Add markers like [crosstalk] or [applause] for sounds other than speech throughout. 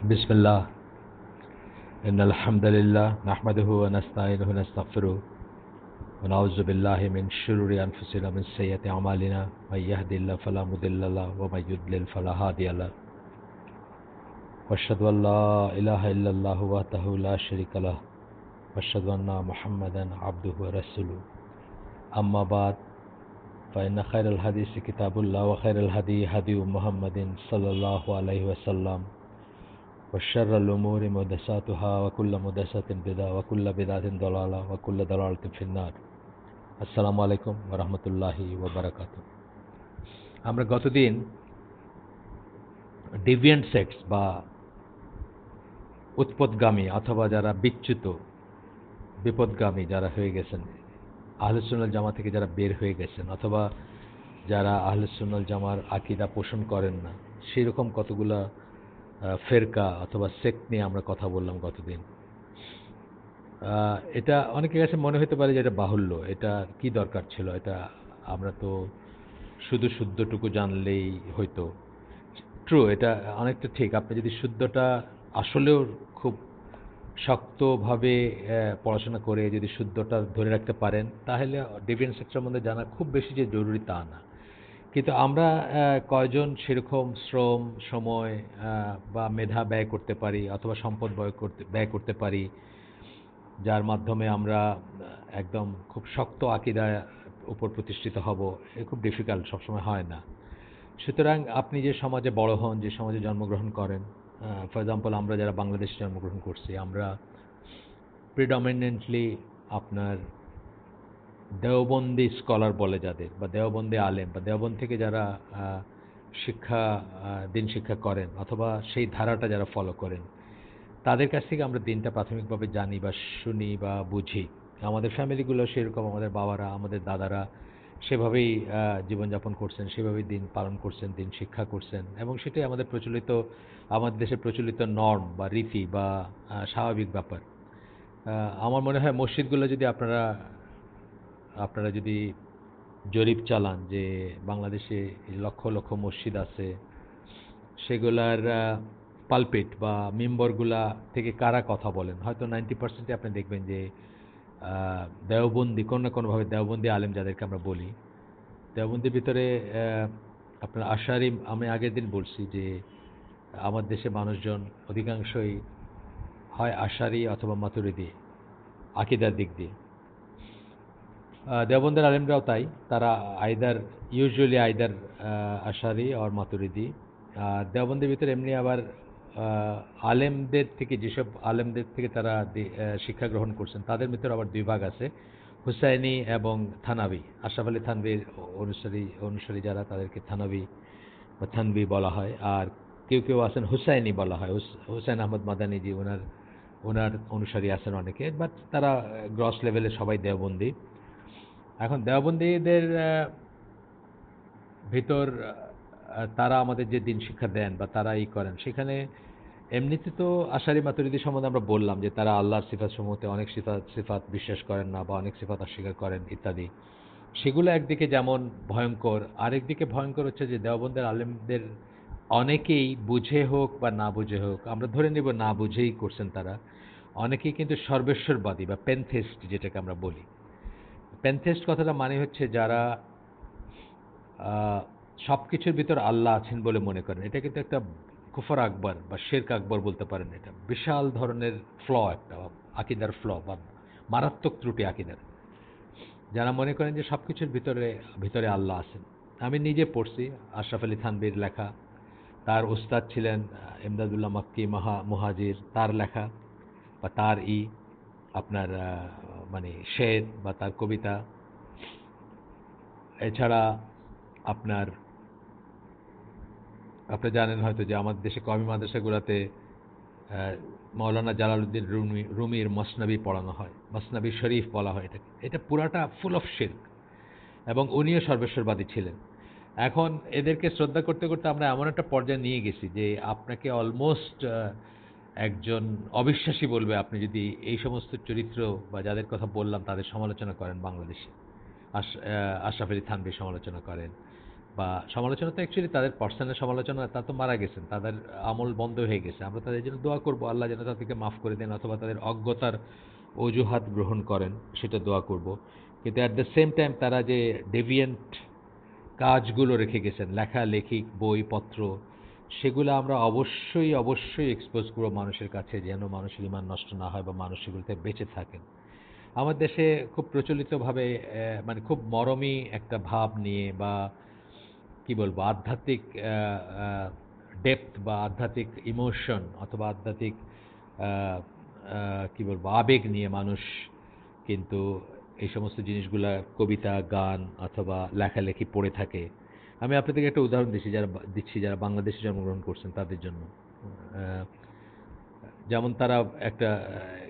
بسم الله. إن الحمد لله نحمده ونستعينه ونستغفره ونعوذ بالله من شرور أنفسنا من سيئات أعمالنا. من يهدي الله فلا مضل له ومن يضلل فلا هادي له. وأشهد أن لا إله إلا الله وحده لا شريك له. وأشهد أن محمدا عبده ورسوله. أما بعد فإن خير الحديث كتاب الله وخير الهدي هدي محمد صلى الله عليه وسلم. وشر الأمور محدثاتها وكل محدثة بدعة وكل بدعة ضلالة وكل ضلالة في النار আসসালামু আলাইকুম রহমতুল্লাহি ওবরাকাত আমরা গতদিন ডিভিয়েন্ট সেক্স বা উৎপদগামী অথবা যারা বিচ্যুত বিপদগামী যারা হয়ে গেছেন আহলুসুন্নাল জামা থেকে যারা বের হয়ে গেছেন অথবা যারা আহলুসুন্নাল জামার আকিদা পোষণ করেন না সেই রকম কতগুলা ফেরকা অথবা সেক্ট নিয়ে আমরা কথা বললাম গতদিন। এটা অনেকের কাছে মনে হতে পারে যে এটা বাহুল্য, এটা কি দরকার ছিল? এটা আমরা তো শুধু শুদ্ধটুকু জানলেই হয়তো। ট্রু এটা অনেকটা ঠিক। আপনি যদি শুদ্ধটা আসলেও খুব শক্তভাবে পড়াশোনা করে যদি শুদ্ধটা ধরে রাখতে পারেন, তাহলে ডিফেন্স সেক্টরের মধ্যে জানা খুব বেশি যে জরুরি তা না। কিন্তু আমরা কয়জন সেরকম শ্রম, সময় বা মেধা ব্যয় করতে পারি অথবা সম্পদ ব্যয় করতে ব্যয় করতে পারি, যার মাধ্যমে আমরা একদম খুব শক্ত আকিদায় উপর প্রতিষ্ঠিত হব, এ খুব ডিফিকাল্ট সবসময় হয় না। সুতরাং আপনি যে সমাজে বড় হন, যে সমাজে জন্মগ্রহণ করেন ফর এক্সাম্পল আমরা যারা বাংলাদেশে জন্মগ্রহণ করছি, আমরা প্রিডমিনেন্টলি আপনার দেওবন্দি স্কলার বলে যাদের, বা দেওবন্দি আলেম, বা দেওবন্দ থেকে যারা শিক্ষা দিন শিক্ষা করেন, অথবা সেই ধারাটা যারা ফলো করেন, তাদের কাছ থেকে আমরা দিনটা প্রাথমিকভাবে জানি বা শুনি বা বুঝি। আমাদের ফ্যামিলিগুলো সেরকম, আমাদের বাবারা, আমাদের দাদারা সেভাবেই জীবনযাপন করছেন, সেভাবেই দিন পালন করছেন, দিন শিক্ষা করছেন, এবং সেটাই আমাদের প্রচলিত, আমাদের দেশে প্রচলিত নর্ম বা রীতি বা স্বাভাবিক ব্যাপার। আমার মনে হয় মসজিদগুলো যদি আপনারা আপনারা যদি জরিপ চালান যে বাংলাদেশে লক্ষ লক্ষ মসজিদ আছে, সেগুলার পালপেট বা মেম্বরগুলা থেকে কারা কথা বলেন? হয়তো নাইনটি পার্সেন্টে আপনি দেখবেন যে দেওবন্দি, কোনো না কোনোভাবে দেওবন্দি আলেম যাদেরকে আমরা বলি, দেওবন্দির ভিতরে আপনার আশারি, আমি আগের দিন বলছি যে, আমার দেশে মানুষজন অধিকাংশই হয় আশারি অথবা মাতুরিদি আকিদার দিক দিয়ে। দেওবন্দের আলেমরাও তাই। তারা আইদার ইউজুয়ালি আইদার আশারি আর মাতুরিদি। আর দেওবন্দের ভিতরে এমনি আবার আলেমদের থেকে, যেসব আলেমদের থেকে তারা শিক্ষা গ্রহণ করছেন, তাদের ভিতরে আবার দুই ভাগ আছে। হুসাইনি এবং থানাবি আশাফ আলী থানবির অনুসারী অনুসারী যারা, তাদেরকে থানাবি বা থানবি বলা হয়। আর কেউ কেউ আছেন হুসাইনি বলা হয়। হুসাইন আহমদ মাদানিজি ওনার ওনার অনুসারী আছেন অনেকে। বাট তারা গ্রস লেভেলে সবাই দেওবন্দি। এখন দেওবন্দীদের ভিতর তারা আমাদের যে দিন শিক্ষা দেন বা তারা ই করেন, সেখানে এমনিতে তো আশারি মাতুরিদি সম্বন্ধে আমরা বললাম যে তারা আল্লাহর সিফাত সমূহতে অনেক সিফাত সিফাত বিশ্বাস করেন না বা অনেক সিফাত অস্বীকার করেন ইত্যাদি। সেগুলো একদিকে যেমন ভয়ঙ্কর, আরেকদিকে ভয়ঙ্কর হচ্ছে যে দেওবন্দের আলেমদের অনেকেই বুঝে হোক বা না বুঝে হোক, আমরা ধরে নেব না বুঝেই করছেন তারা, অনেকেই কিন্তু সর্বেশ্বরবাদী বা পেনথেস্ট যেটাকে আমরা বলি। পেনথেস্ট কথাটা মানে হচ্ছে যারা সব কিছুর ভিতর আল্লাহ আছেন বলে মনে করেন। এটা কিন্তু একটা কুফর আকবর বা শেরক আকবর বলতে পারেন এটা। বিশাল ধরনের ফ্ল একটা, আকিদার ফ্ল বা মারাত্মক ত্রুটি আকিদার। যারা মনে করেন যে সব কিছুর ভিতরে ভিতরে আল্লাহ আছেন। আমি নিজে পড়ছি, আশরাফ আলী থানবির লেখা। তার ওস্তাদ ছিলেন এমদাদুল্লাহ মাক্কি, মাহা, মুহাজির। তার লেখা বা তার ই, আপনার মানে শের বা তার কবিতা। এছাড়া আপনার, আপনি জানেন হয়তো যে আমাদের দেশে কমি মাদ্রাসাগুলোতে মৌলানা জালালউদ্দিন রুমি, রুমির মসনাবি পড়ানো হয়, মসনাবি শরীফ বলা হয় এটাকে। এটা পুরাটা ফুল অফ শিল্ক এবং উনিও সর্বেশ্বরবাদী ছিলেন। এখন এদেরকে শ্রদ্ধা করতে করতে আমরা এমন একটা পর্যায়ে নিয়ে গেছি যে আপনাকে অলমোস্ট একজন অবিশ্বাসী বলবে, আপনি যদি এই সমস্ত চরিত্র বা যাদের কথা বললাম তাদের সমালোচনা করেন বাংলাদেশে। আশরাফ আলী থানবির সমালোচনা করেন। বা সমালোচনা তো অ্যাকচুয়ালি তাদের পার্সোনাল সমালোচনা, তা তো মারা গেছেন, তাদের আমল বন্ধ হয়ে গেছে। আমরা তাদের জন্য দোয়া করব, আল্লাহ যেন তাদেরকে মাফ করে দেন অথবা তাদের অজ্ঞতার অজুহাত গ্রহণ করেন, সেটা দোয়া করব। কিন্তু অ্যাট দ্য সেম টাইম তারা যে ডেভিয়েন্ট কাজগুলো রেখে গেছেন, লেখা লেখালেখি বইপত্র সেগুলো আমরা অবশ্যই অবশ্যই এক্সপোজ করব মানুষের কাছে, যেন মানুষের ইমান নষ্ট না হয় বা মানুষ সেগুলোতে বেঁচে থাকেন। আমার দেশে খুব প্রচলিতভাবে মানে খুব মরমী একটা ভাব নিয়ে বা কি বলব, আধ্যাত্মিক ডেপথ বা আধ্যাত্মিক ইমোশন অথবা আধ্যাত্মিক কি বলব, আবেগ নিয়ে মানুষ কিন্তু এই সমস্ত জিনিসগুলা কবিতা, গান অথবা লেখালেখি পড়ে থাকে। আমি আপনাদেরকে একটা উদাহরণ দিচ্ছি যারা দিচ্ছি যারা বাংলাদেশে জন্মগ্রহণ করছেন তাদের জন্য। যেমন তারা একটা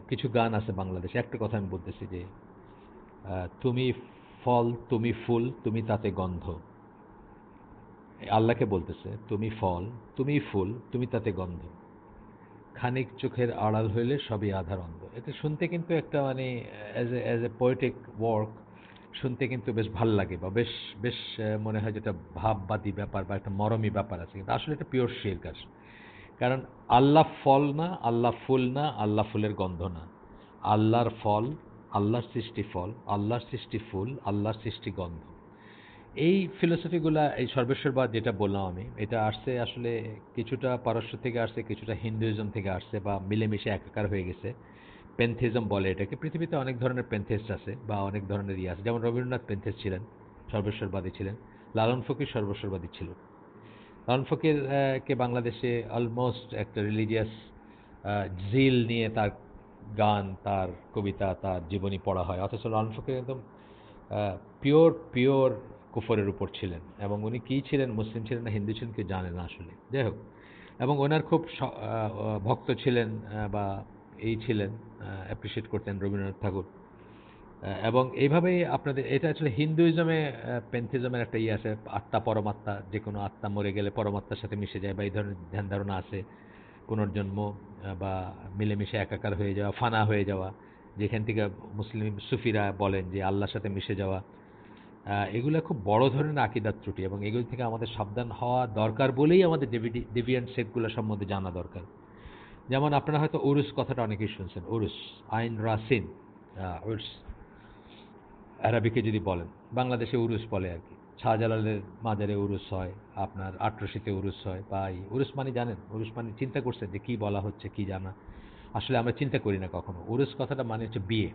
কিছু গান আছে বাংলাদেশে। একটা কথা আমি বলতেছি যে তুমি ফল, তুমি ফুল, তুমি তাতে গন্ধ। আল্লাহকে বলতেছে, তুমি ফল, তুমি ফুল, তুমি তাতে গন্ধ। খানিক চোখের আড়াল হইলে সবই আধার অন্ধ। এটা শুনতে কিন্তু একটা মানে as a as a poetic work শুনতে কিন্তু বেশ ভালো লাগে বা বেশ বেশ মনে হয় যেটা ভাববাদী ব্যাপার বা একটা মরমী ব্যাপার আছে। কিন্তু আসলে এটা পিওর শের কাজ কারণ আল্লাহ ফল না, আল্লাহ ফুল না, আল্লাহ ফুলের গন্ধ না। আল্লাহর ফল, আল্লাহর সৃষ্টি ফল, আল্লাহর সৃষ্টি ফুল, আল্লাহর সৃষ্টি গন্ধ। এই ফিলোসফিগুলা এই সর্বেশ্বরবাদ যেটা বললাম আমি, এটা আসছে আসলে কিছুটা পারস্য থেকে আসছে, কিছুটা হিন্দুইজম থেকে আসছে বা মিলেমিশে একাকার হয়ে গেছে। পেন্থিজম বলে এটাকে। পৃথিবীতে অনেক ধরনের পেন্থেস্ট আছে বা অনেক ধরনের ইয়ে আছে। যেমন রবীন্দ্রনাথ পেন্থেস্ট ছিলেন, সর্বেশ্বরবাদী ছিলেন, লালন ফকির সর্বেশ্বরবাদী ছিল। লালন ফকির কে বাংলাদেশে অলমোস্ট একটা রিলিজিয়াস জিল নিয়ে তার গান, তার কবিতা, তার জীবনী পড়া হয়। অথচ লালন ফকির একদম পিওর পিওর কুফরের উপর ছিলেন এবং উনি কী ছিলেন, মুসলিম ছিলেন না, হিন্দু ছিলেন কেউ জানে না আসলে। যাই হোক, এবং ওনার খুব ভক্ত ছিলেন বা এই ছিলেন অ্যাপ্রিসিয়েট করতেন রবীন্দ্রনাথ ঠাকুর। এবং এইভাবেই আপনাদের, এটা আসলে হিন্দুইজমে পেন্থিজমের একটা ইয়ে আছে, আত্মা পরমাত্মা যে কোনো আত্মা মরে গেলে পরমাত্মার সাথে মিশে যায় বা এই ধরনের ধ্যান ধারণা আছে, পুনর্জন্ম বা মিলেমিশে একাকার হয়ে যাওয়া, ফানা হয়ে যাওয়া, যেখান থেকে মুসলিম সুফিরা বলেন যে আল্লাহর সাথে মিশে যাওয়া। এগুলো খুব বড় ধরনের আকিদার ত্রুটি এবং এগুলো থেকে আমাদের সাবধান হওয়া দরকার বলেই আমাদের ডেভিডি, ডেভিয়ান্ট সেটগুলো সম্বন্ধে জানা দরকার। যেমন আপনারা হয়তো উরুস কথাটা অনেকেই শুনছেন, উরুস, আইন রাসিন উরুস। আরবিকে যদি বলেন, বাংলাদেশে উরুস বলে আর কি। শাহজালালের মাজারে উরুস হয়, আপনার আটরশিতে উরুস হয়, বা এই উরুস মানে জানেন, উরুস মানে চিন্তা করছেন যে কি বলা হচ্ছে, কি জানা। আসলে আমরা চিন্তা করি না কখনো। উরুস কথাটা মানে হচ্ছে বিয়ে।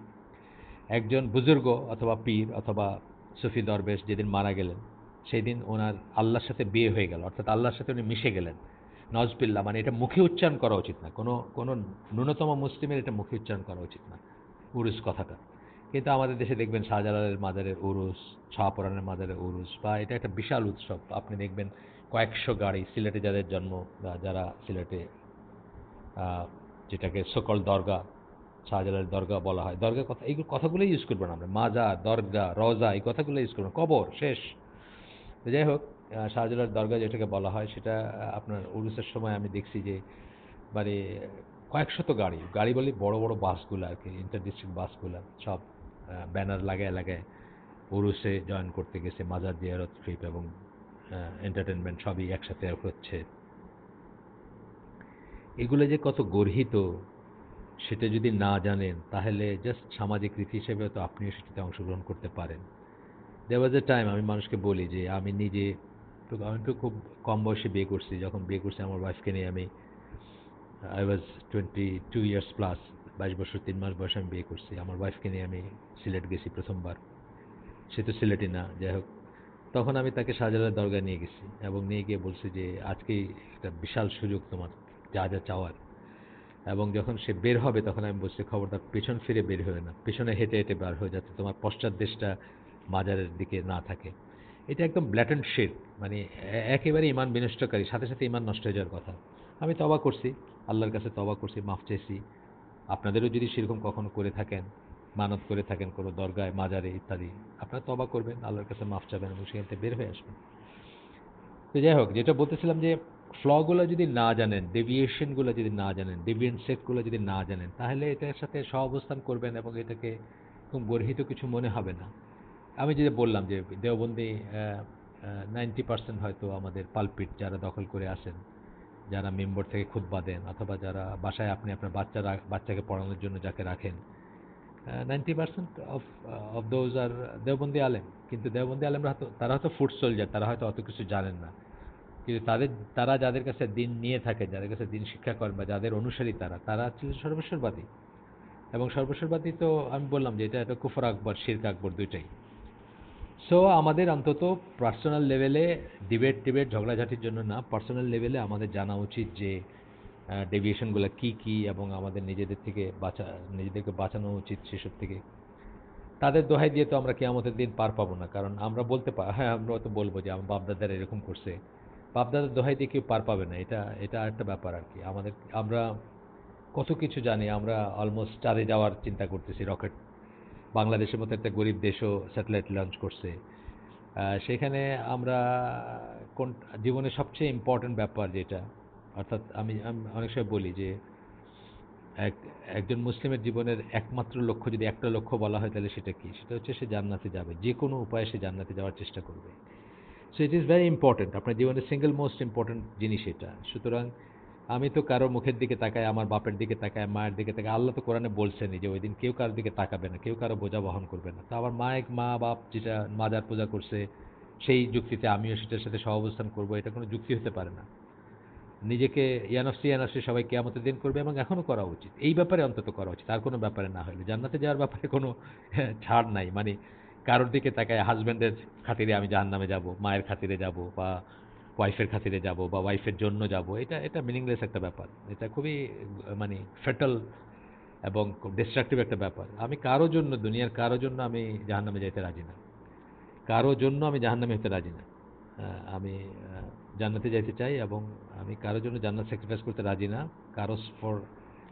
একজন বুজুর্গ অথবা পীর অথবা সুফি দরবেশ যেদিন মারা গেলেন সেই দিন ওনার আল্লাহর সাথে বিয়ে হয়ে গেল, অর্থাৎ আল্লাহর সাথে উনি মিশে গেলেন। নজবিল্লা মানে এটা মুখে উচ্চারণ করা উচিত না। কোনো কোনো ন্যূনতম মুসলিমের এটা মুখে উচ্চারণ করা উচিত না, উরুস কথাটা। কিন্তু আমাদের দেশে দেখবেন শাহজালালের মাজারের উরুস, শাহপুরানের মাদারের উরুস, বা এটা একটা বিশাল উৎসব। আপনি দেখবেন কয়েকশো গাড়ি, সিলেটে যাদের জন্ম, বা যারা সিলেটে যেটাকে সকল দরগা, শাহজালালের দরগা বলা হয়। দরগা কথা এইগুলো কথাগুলোই ইউজ করবেন আমরা। মাজা, দরগা রজা এই কথাগুলো ইউজ করবেন কবর, শেষ। যাই হোক শাহজালাল দরগা যেটাকে বলা হয়, সেটা আপনার উরুসের সময় আমি দেখছি যে মানে কয়েকশত গাড়ি গাড়ি বলি বড় বড় বাসগুলো আর কি ইন্টার ডিস্ট্রিক্ট বাসগুলো, সব ব্যানার লাগায় লাগায় উরুসে জয়েন করতে গেছে, মাজার জিয়ারত ট্রিপ এবং এন্টারটেনমেন্ট সবই একসাথে হচ্ছে। এগুলো যে কত গর্হিত, সেটা যদি না জানেন, তাহলে জাস্ট সামাজিক রীতি হিসেবে তো আপনিও সেটাতে অংশগ্রহণ করতে পারেন। ওয়াজ এ টাইম আমি মানুষকে বলি যে, আমি নিজে তো আমি তো খুব কম বয়সে বিয়ে করছি। যখন বিয়ে করছি আমার ওয়াইফকে নিয়ে আমি I was twenty two years plus বাইশ বছর, তিন মাস বয়সে আমি বিয়ে করছি। আমার ওয়াইফকে নিয়ে আমি সিলেট গেছি প্রথমবার। সে তো সিলেটই না, যাই হোক। তখন আমি তাকে শাহজালালের দরগা নিয়ে গেছি এবং নিয়ে গিয়ে বলছি যে, আজকেই একটা বিশাল সুযোগ তোমার, যা যা চাওয়ার। এবং যখন সে বের হবে, তখন আমি বলছি, খবরদার, পেছন ফিরে বের হয়ে না, পেছনে হেঁটে হেঁটে বার হয়ে যাচ্ছে তোমার পশ্চাৎ দেশটা মাজারের দিকে না থাকে। এটা একদম ব্ল্যাটেন্ট শেড মানে একেবারে ইমান বিনষ্টকারী, সাথে সাথে ইমান নষ্ট হয়ে যাওয়ার কথা। আমি তবা করছি, আল্লাহর কাছে তবা করছি, মাফ চেয়েছি আপনাদেরও যদি সেরকম কখনো করে থাকেন, মানত করে থাকেন কোনো দরগায়, মাজারে ইত্যাদি, আপনারা তবা করবেন, আল্লাহর কাছে মাফ চাবেন এবং সেখান থেকে বের হয়ে আসবেন। তো যাই হোক, যেটা বলতেছিলাম যে, ফ্লগুলো যদি না জানেন, ডেভিয়েশনগুলো যদি না জানেন, ডেভিয়েন্ট সেটগুলো যদি না জানেন, তাহলে এটার সাথে সহাবস্থান করবেন এবং এটাকে খুব গর্হিত কিছু মনে হবে না। আমি যেটা বললাম যে দেওবন্দি নাইনটি পার্সেন্ট হয়তো আমাদের পালপিট যারা দখল করে আসেন, যারা মেম্বার থেকে খুতবা দেন, অথবা যারা বাসায় আপনি আপনার বাচ্চারা বাচ্চাকে পড়ানোর জন্য যাকে রাখেন ninety percent of of those are Deobandi আলেম। কিন্তু দেওবন্দি আলেমরা হয়তো, তারা হয়তো ফুড সোলজার তারা হয়তো অত কিছু জানেন না। কিন্তু তাদের, তারা যাদের কাছে দিন নিয়ে থাকে, যাদের কাছে দিন শিক্ষা করেন বা যাদের অনুসারী তারা তারা ছিল সর্বেশ্বরবাদী এবং সর্বেশ্বরবাদী তো আমি বললাম যে এটা একটা কুফর আকবর, শিরক আকবর দুইটাই। সো আমাদের অন্তত পার্সোনাল লেভেলে ডিবেট টিবেট ঝগড়াঝাটির জন্য না পার্সোনাল লেভেলে আমাদের জানা উচিত যে ডেভিয়েশনগুলো কি কি এবং আমাদের নিজেদের থেকে বাঁচা, নিজেদেরকে বাঁচানো উচিত সেসব থেকে। তাদের দোহাই দিয়ে তো আমরা কেয়ামতের দিন পার পাবো না, কারণ আমরা বলতে পা হ্যাঁ আমরা তো বলব যে আমার বাপদাদারা এরকম করছে। বাপদাদার দোহাই দিয়ে কেউ পার পাবে না, এটা এটা একটা ব্যাপার আর কি। আমাদের, আমরা কত কিছু জানি, আমরা অলমোস্ট চারে যাওয়ার চিন্তা করতেছি রকেট বাংলাদেশের মতো একটা গরিব দেশও স্যাটেলাইট লঞ্চ করছে। সেখানে আমরা কোন জীবনের সবচেয়ে ইম্পর্ট্যান্ট ব্যাপার যেটা, অর্থাৎ আমি অনেক সময় বলি যে, এক, একজন মুসলিমের জীবনের একমাত্র লক্ষ্য যদি একটা লক্ষ্য বলা হয় তাহলে সেটা কি? সেটা হচ্ছে সে জান্নাতে যাবে। যে কোনো উপায়ে সে জান্নাতে যাওয়ার চেষ্টা করবে। So it is very important আপনার জীবনের সিঙ্গেল মোস্ট ইম্পর্ট্যান্ট জিনিস এটা। সুতরাং আমি তো কারও মুখের দিকে তাকাই, আমার বাপের দিকে তাকাই, মায়ের দিকে তাকাই। আল্লাহ তো কোরআনে বলছেনই যে ওই দিন কেউ কারোর দিকে তাকাবে না, কেউ কারও বোঝা বহন করবে না। তো আমার মায়ের মা বাপ যেটা মাজার পূজা করছে, সেই যুক্তিতে আমিও সেটার সাথে সহাবস্থান করব, এটা কোনো যুক্তি হতে পারে না। নিজেকে ইয়ানফসি ইয়ানফসি সবাই কেয়ামতের দিন করবে এবং এখনও করা উচিত। এই ব্যাপারে অন্তত করা উচিত আর কোনো ব্যাপারে না হলে। জান্নাতে যাওয়ার ব্যাপারে কোনো [laughs] ছাড় নাই। মানে কারোর দিকে তাকায় হাজব্যান্ডের খাতিরে আমি জাহান নামে যাব, মায়ের খাতিরে যাব বা ওয়াইফের খাতিরে যাব বা ওয়াইফের জন্য যাব, এটা এটা মিনিংলেস একটা ব্যাপার। এটা খুবই মানে ফেটাল এবং ডিস্ট্রাকটিভ একটা ব্যাপার। আমি কারও জন্য, দুনিয়ার কারও জন্য আমি জাহান্নামে যাইতে রাজি না। কারও জন্য আমি জাহান্নামে হতে রাজি না। আমি জান্নাতে যাইতে চাই এবং আমি কারোর জন্য জান্নাত স্যাক্রিফাইস করতে রাজি না। কারও ফর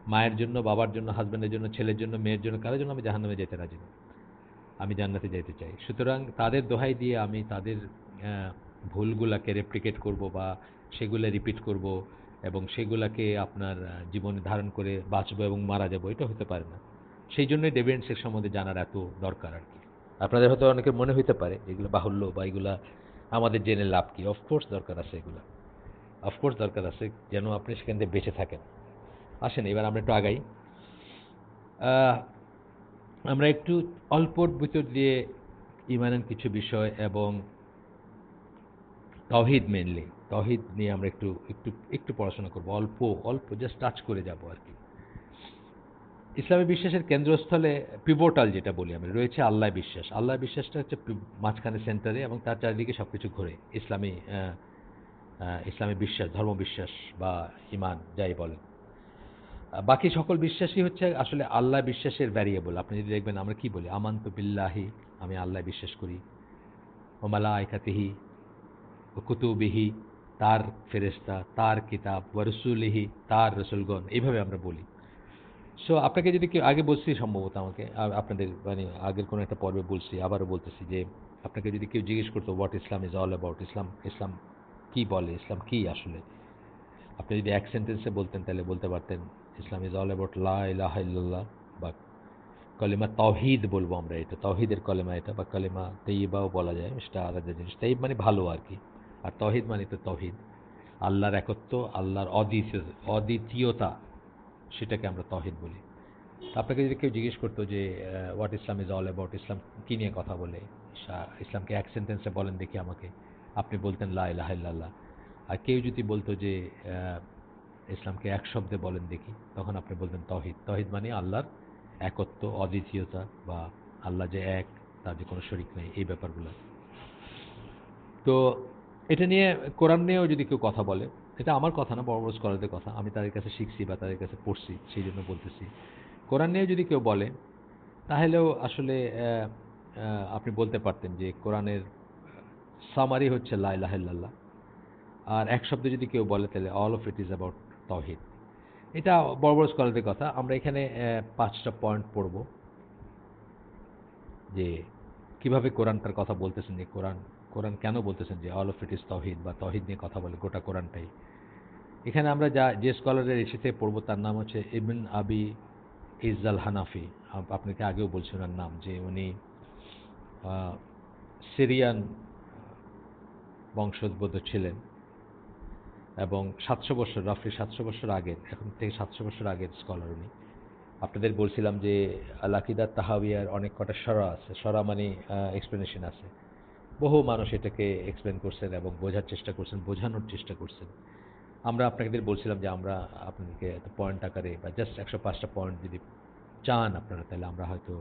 মায়ের জন্য, বাবার জন্য হাজব্যান্ডের জন্য, ছেলের জন্য, মেয়ের জন্য, কারোর জন্য আমি জাহান্নামে যেতে রাজি না। আমি জান্নাতে যাইতে চাই। সুতরাং তাদের দোহাই দিয়ে আমি তাদের ভুলগুলাকে রেপ্লিকেট করব বা সেগুলো রিপিট করব এবং সেগুলাকে আপনার জীবনে ধারণ করে বাঁচবো এবং মারা যাব, এটা হতে পারে না। সেই জন্যই ডেভিয়েন্টসের সম্বন্ধে জানার এত দরকার আর কি। আপনাদের হয়তো অনেকের মনে হইতে পারে এগুলো বাহুল্য বা এগুলা আমাদের জেনে লাভ কি। অফকোর্স দরকার আছে এগুলো। অফকোর্স দরকার আছে যেন আপনি সেখান থেকে বেঁচে থাকেন। আসেন, এবার আমরা একটু আগাই। আমরা একটু অল্পর ভিতর দিয়ে ইমানের কিছু বিষয় এবং তহিদ মেনলি তহিদ নিয়ে আমরা একটু একটু একটু পড়াশোনা করব। অল্প অল্প জাস্ট টাচ করে যাব আর কি। ইসলামী বিশ্বাসের কেন্দ্রস্থলে পিভোটাল যেটা বলি আমরা, রয়েছে আল্লাহ বিশ্বাস। আল্লাহ বিশ্বাসটা হচ্ছে মাঝখানে সেন্টারে এবং তার চারিদিকে সব কিছু ঘুরে। ইসলামী ইসলামী বিশ্বাস, ধর্ম বিশ্বাস বা ইমান যাই বলেন। বাকি সকল বিশ্বাসই হচ্ছে আসলে আল্লাহ বিশ্বাসের ভ্যারিয়েবল আপনি যদি দেখবেন আমরা কি বলি? আমান্ত বিল্লাহি, আমি আল্লাহ বিশ্বাস করি। ও মালা আইকাতিহি ও কুতুবিহি, তার ফেরেস্তা তার কিতাব ওয়ারসুলিহি তার রসুলগণ, এইভাবে আমরা বলি। সো আপনাকে যদি কেউ আগে বলছি সম্ভবত আমাকে আপনাদের মানে আগের কোনো একটা পর্বে বলছি, আবারও বলতেছি যে আপনাকে যদি কেউ জিজ্ঞেস করতো what Islam is all about ইসলাম ইসলাম কি বলে? ইসলাম কি আসলে? আপনি যদি এক সেন্টেন্সে বলতেন, তাহলে বলতে পারতেন ইসলাম ইজ অল অ্যাবাউট লা ইলাহা বা কলেমা তহিদ বলব আমরা এটা তহিদের কলেমা এটা, বা কলেমা তেইবাও বলা যায়, সেটা আলাদা জিনিস। তেইব মানে ভালো আর কি। আর তহিদ মানে তো তহিদ। আল্লাহর একত্ব, আল্লাহর অদ্বিতীয়, অদ্বিতীয়তা, সেটাকে আমরা তহিদ বলি। আপনাকে যদি কেউ জিজ্ঞেস করতো যে what Islam is all about ইসলাম কী নিয়ে কথা বলে? ইসা- ইসলামকে এক সেন্টেন্সে বলেন দেখি আমাকে। আপনি বলতেন, লা ইলাহা ইল্লাল্লাহ। আর কেউ যদি বলতো যে ইসলামকে এক শব্দে বলেন দেখি, তখন আপনি বলতেন তহিদ। তহিদ মানে আল্লাহর একত্ব, অদ্বিতীয়তা বা আল্লাহ যে এক, তার যে কোনো শরিক নেই, এই ব্যাপারগুলো। তো এটা নিয়ে কোরআন নিয়েও যদি কেউ কথা বলে, এটা আমার কথা না বড় বড় স্কলারদের কথা, আমি তাদের কাছে শিখছি বা তাদের কাছে পড়ছি, সেই জন্য বলতেছি। কোরআন নিয়ে যদি কেউ বলে, তাহলেও আসলে আপনি বলতে পারতেন যে কোরআনের সামারি হচ্ছে লা ইলাহা আর এক শব্দে যদি কেউ বলে, তাহলে all of it is about tawhid এটা বড় বড় স্কলারদের কথা। আমরা এখানে পাঁচটা পয়েন্ট পড়ব। যে কীভাবে কোরআন তার কথা বলতেছেন, যে কোরআন কোরআন কেন বলতেছেন যে all of it is tawhid বা তহিদ নিয়ে কথা বলে, গোটা কোরআনটাই? এখানে আমরা যা, যে স্কলারের এসেতে পড়ব, তার নাম হচ্ছে ইবন আবি ইজাল হানাফি। আপ- আপনাকে আগেও বলছি ওনার নাম, যে উনি সিরিয়ান বংশোদ্ভূত ছিলেন এবং সাতশো বছর রাফলি সাতশো বছর আগের, এখন থেকে সাতশো বছর আগের স্কলার উনি। আপনাদের বলছিলাম যে লাকিদার তাহাবিয়ার অনেক কটা সরা আছে। সরা মানে এক্সপ্লেনেশন আছে। বহু মানুষ এটাকে এক্সপ্লেন করছেন এবং বোঝার চেষ্টা করছেন, বোঝানোর চেষ্টা করছেন। আমরা আপনাদের বলছিলাম যে আমরা আপনাদেরকে এত পয়েন্ট আকারে বা জাস্ট একশো পাঁচটা পয়েন্ট যদি চান আপনারা, তাহলে আমরা হয়তো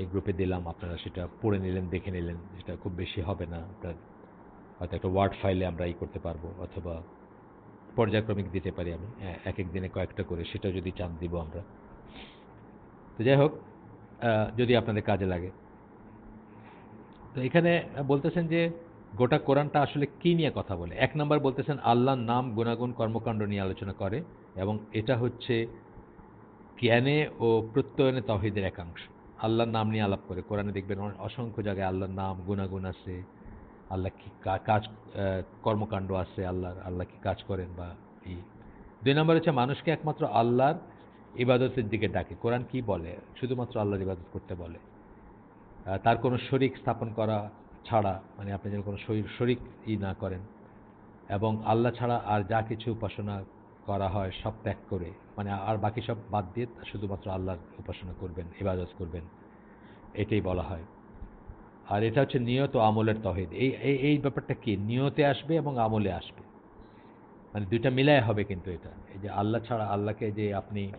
এই গ্রুপে দিলাম, আপনারা সেটা পড়ে নিলেন, দেখে নিলেন, সেটা খুব বেশি হবে না। আপনার হয়তো একটা ওয়ার্ড ফাইলে আমরা ই করতে পারব, অথবা পর্যায়ক্রমিক দিতে পারি আমি এক এক দিনে কয়েকটা করে সেটা যদি চান দিব আমরা। তো যাই হোক যদি আপনাদের কাজে লাগে তো এখানে বলতেছেন যে গোটা কোরআনটা আসলে কি নিয়ে কথা বলে? এক নম্বর বলতেছেন, আল্লাহর নাম গুণাগুণ কর্মকাণ্ড নিয়ে আলোচনা করে এবং এটা হচ্ছে জ্ঞানে ও প্রত্যয়নে তহিদের একাংশ। আল্লাহর নাম নিয়ে আলাপ করে। কোরআনে দেখবেন অসংখ্য জায়গায় আল্লাহর নাম গুণাগুণ আছে, আল্লাহ কি কাজ কর্মকাণ্ড আছে, আল্লাহর, আল্লাহ কি কাজ করেন বা এই দুই নম্বর হচ্ছে মানুষকে একমাত্র আল্লাহর ইবাদতের দিকে ডাকে। কোরআন কি বলে? শুধুমাত্র আল্লাহর ইবাদত করতে বলে। তার কোনো শরিক স্থাপন করা ছাড়া মানে আপনি যেন কোনো শরীর শরিক ই না করেন। এবং আল্লাহ ছাড়া আর যা কিছু উপাসনা করা হয় সব ত্যাগ করে মানে আর বাকি সব বাদ দিয়ে শুধুমাত্র আল্লাহর উপাসনা করবেন, ইবাদত করবেন, এটাই বলা হয়। আর এটা হচ্ছে নিয়ত আমলের তহিদ এই এই ব্যাপারটা কি? নিয়তে আসবে এবং আমলে আসবে। মানে দুইটা মিলায় হবে কিন্তু এটা। এই যে আল্লাহ ছাড়া আল্লাহকে যে আপনি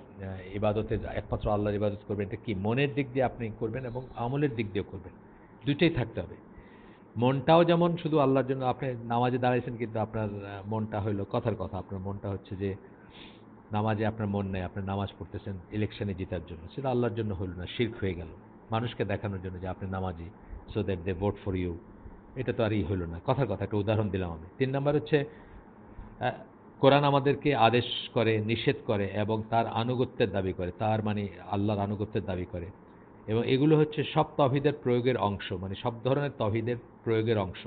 ইবাদতের একমাত্র আল্লাহর ইবাদত করবেন, এটা কি মনের দিক দিয়ে আপনি করবেন এবং আমলের দিক দিয়েও করবেন? দুইটাই থাকতে হবে। মনটাও যেমন শুধু আল্লাহর জন্য, আপনি নামাজে দাঁড়াইছেন কিন্তু আপনার মনটা হইল কথার কথা। আপনার মনটা হচ্ছে যে নামাজে আপনার মন নেই, আপনি নামাজ পড়তেছেন ইলেকশনে জেতার জন্য। সেটা আল্লাহর জন্য হলো না, শির্ক হয়ে গেল। মানুষকে দেখানোর জন্য যে আপনি নামাজি so that they vote for you এটা তো আর ই হলো না। কথার কথা, একটা উদাহরণ দিলাম আমি। তিন নম্বর হচ্ছে কোরআন আমাদেরকে আদেশ করে, নিষেধ করে এবং তার আনুগত্যের দাবি করে, তার মানে আল্লাহর আনুগত্যের দাবি করে। এবং এগুলো হচ্ছে সব তহিদের প্রয়োগের অংশ মানে সব ধরনের তহিদের প্রয়োগের অংশ।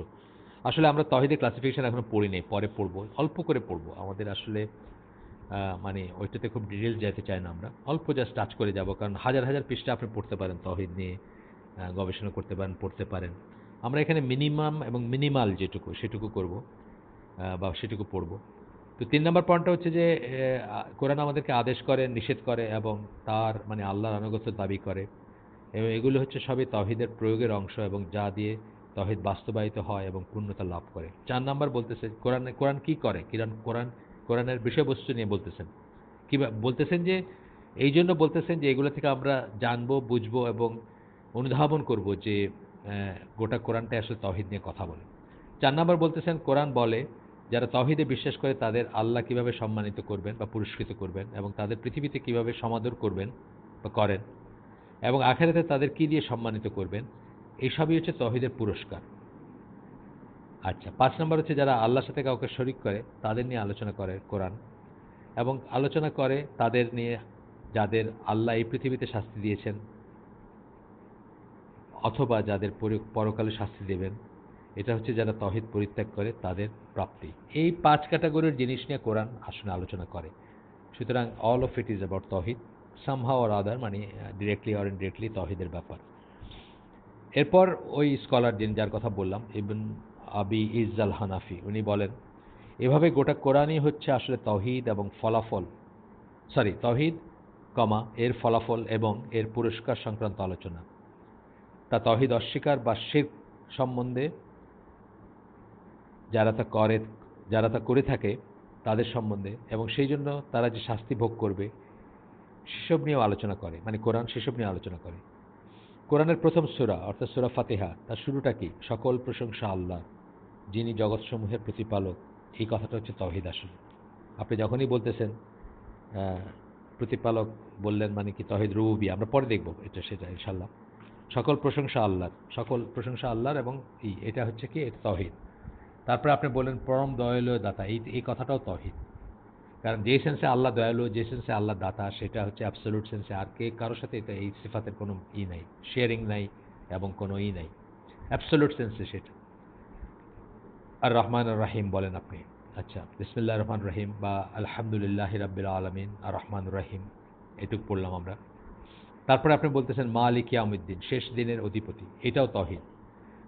আসলে আমরা তহিদের ক্লাসিফিকেশন এখনও পড়ি নেই, পরে পড়ব, অল্প করে পড়ব। আমাদের আসলে মানে ওইটাতে খুব ডিটেলস যেতে চাই না আমরা। অল্প জাস্ট টাচ করে যাব, কারণ হাজার হাজার পৃষ্ঠা আপনি পড়তে পারেন তহিদ নিয়ে গবেষণা করতে পারেন, পড়তে পারেন। আমরা এখানে মিনিমাম এবং মিনিমাল যেটুকু, সেটুকু করব। বা সেটুকু পড়ব। তো তিন নম্বর পয়েন্টটা হচ্ছে যে কোরআন আমাদেরকে আদেশ করে, নিষেধ করে এবং তার মানে আল্লাহর আনুগত্যের দাবি করে। এবং এগুলো হচ্ছে সবই তহিদের প্রয়োগের অংশ এবং যা দিয়ে তহিদ বাস্তবায়িত হয় এবং পূর্ণতা লাভ করে। চার নাম্বার বলতেছে, কোরআন কোরআন কি করে? কিরণ কোরআন, কোরআনের বিষয়বস্তু নিয়ে বলতেছেন। কি বলতেছেন যে, এই জন্য বলতেছেন যে, এগুলো থেকে আমরা জানব, বুঝব এবং অনুধাবন করব যে গোটা কোরআনটা আসলে তহিদ নিয়ে কথা বলে। চার নম্বর বলতেছেন, কোরআন বলে যারা তহিদে বিশ্বাস করে তাদের আল্লাহ কীভাবে সম্মানিত করবেন বা পুরস্কৃত করবেন এবং তাদের পৃথিবীতে কীভাবে সমাদর করবেন বা করেন এবং আখেরাতে তাদের কি দিয়ে সম্মানিত করবেন, এইসবই হচ্ছে তহিদের পুরস্কার। আচ্ছা পাঁচ নম্বর হচ্ছে যারা আল্লাহর সাথে কাউকে শরিক করে, তাদের নিয়ে আলোচনা করে কোরআন এবং আলোচনা করে তাদের নিয়ে যাদের আল্লাহ এই পৃথিবীতে শাস্তি দিয়েছেন অথবা যাদের পরকালে শাস্তি দেবেন এটা হচ্ছে যারা তহিদ পরিত্যাগ করে তাদের প্রাপ্তি। এই পাঁচ ক্যাটাগরির জিনিস নিয়ে কোরআন আসলে আলোচনা করে। সুতরাং all of it is about tawhid somehow or other মানে ডিরেক্টলি অর ইনডিরেক্টলি তহিদের ব্যাপার। এরপর ওই স্কলার যিনি, যার কথা বললাম, ইবন আবি ইজাল হানাফি, উনি বলেন, এভাবে গোটা কোরআনই হচ্ছে আসলে তহিদ এবং ফলাফল সরি তহিদ কমা, এর ফলাফল এবং এর পুরস্কার সংক্রান্ত আলোচনা। তা তহিদ অস্বীকার বা শেখ সম্বন্ধে যারা তা করে, যারা তা করে থাকে তাদের সম্বন্ধে এবং সেই জন্য তারা যে শাস্তি ভোগ করবে, সেসব নিয়েও আলোচনা করে। মানে কোরআন সেসব নিয়ে আলোচনা করে। কোরআনের প্রথম সুরা, অর্থাৎ সুরা ফাতেহা, তার শুরুটা কি? সকল প্রশংসা আল্লাহ যিনি জগৎসমূহের প্রতিপালক। এই কথাটা হচ্ছে তহিদ আসলে। আপনি যখনই বলতেছেন প্রতিপালক বললেন মানে কি তহিদ রুবি আমরা পরে দেখব এটা, সেটা ইনশাল্লাহ সকল প্রশংসা আল্লাহর, সকল প্রশংসা আল্লাহর এবং এই এটা হচ্ছে কি? এটা তহিদ তারপরে আপনি বললেন পরম দয়ালু দাতা। এই এই কথাটাও তহিদ। কারণ যে সেন্সে আল্লাহ দয়ালু, যে সেন্সে আল্লাহ দাতা, সেটা হচ্ছে অ্যাবসলুট সেন্সে আর কে, কারোর সাথে এটা এই সিফাতের কোনো ই নাই শেয়ারিং নাই এবং কোনো ই নাই। অ্যাবসলুট সেন্সে সেটা। আর রহমান রাহিম বলেন আপনি। আচ্ছা বিসমুল্লাহ রহমান রহিম বা আলহামদুলিল্লাহ রাব্বিল আলমিন, আর রহমান রহিম, এটুক পড়লাম আমরা। তারপরে আপনি বলতেছেন মালিক ইয়ামুদ্দিন শেষ দিনের অধিপতি। এটাও তহিদ।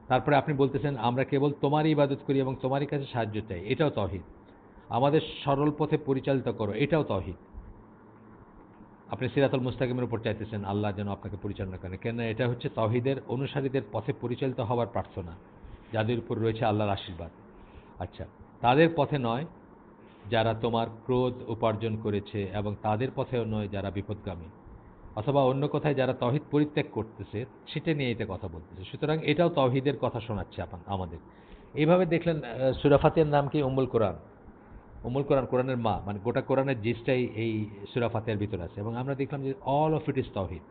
তারপরে আপনি বলতেছেন, আমরা কেবল তোমারই ইবাদত করি এবং তোমারই কাছে সাহায্য চাই। এটাও তহিদ আমাদের সরল পথে পরিচালিত করো, এটাও তহিদ আপনি সিরাতুল মুস্তাকিমের উপর চাইতেছেন, আল্লাহ যেন আপনাকে পরিচালনা করেন। কেন এটা হচ্ছে তহিদের অনুসারীদের পথে পরিচালিত হওয়ার প্রার্থনা, যাদের উপর রয়েছে আল্লাহর আশীর্বাদ। আচ্ছা তাদের পথে নয় যারা তোমার ক্রোধ উপার্জন করেছে এবং তাদের পথেও নয় যারা বিপদগামী। অথবা অন্য কথায় যারা তহিদ পরিত্যাগ করতেছে, সেটা নিয়ে এটা কথা বলতেছে। সুতরাং এটাও তহিদের কথা শোনাচ্ছে আমাদের। এইভাবে দেখলেন সুরাফাতের নাম কি? উম্মুল কোরআন। উম্মুল কোরআন, কোরআনের মা মানে গোটা কোরআনের জিসটাই এই সুরাফাতের ভিতরে আছে। এবং আমরা দেখলাম যে all of it is tawhid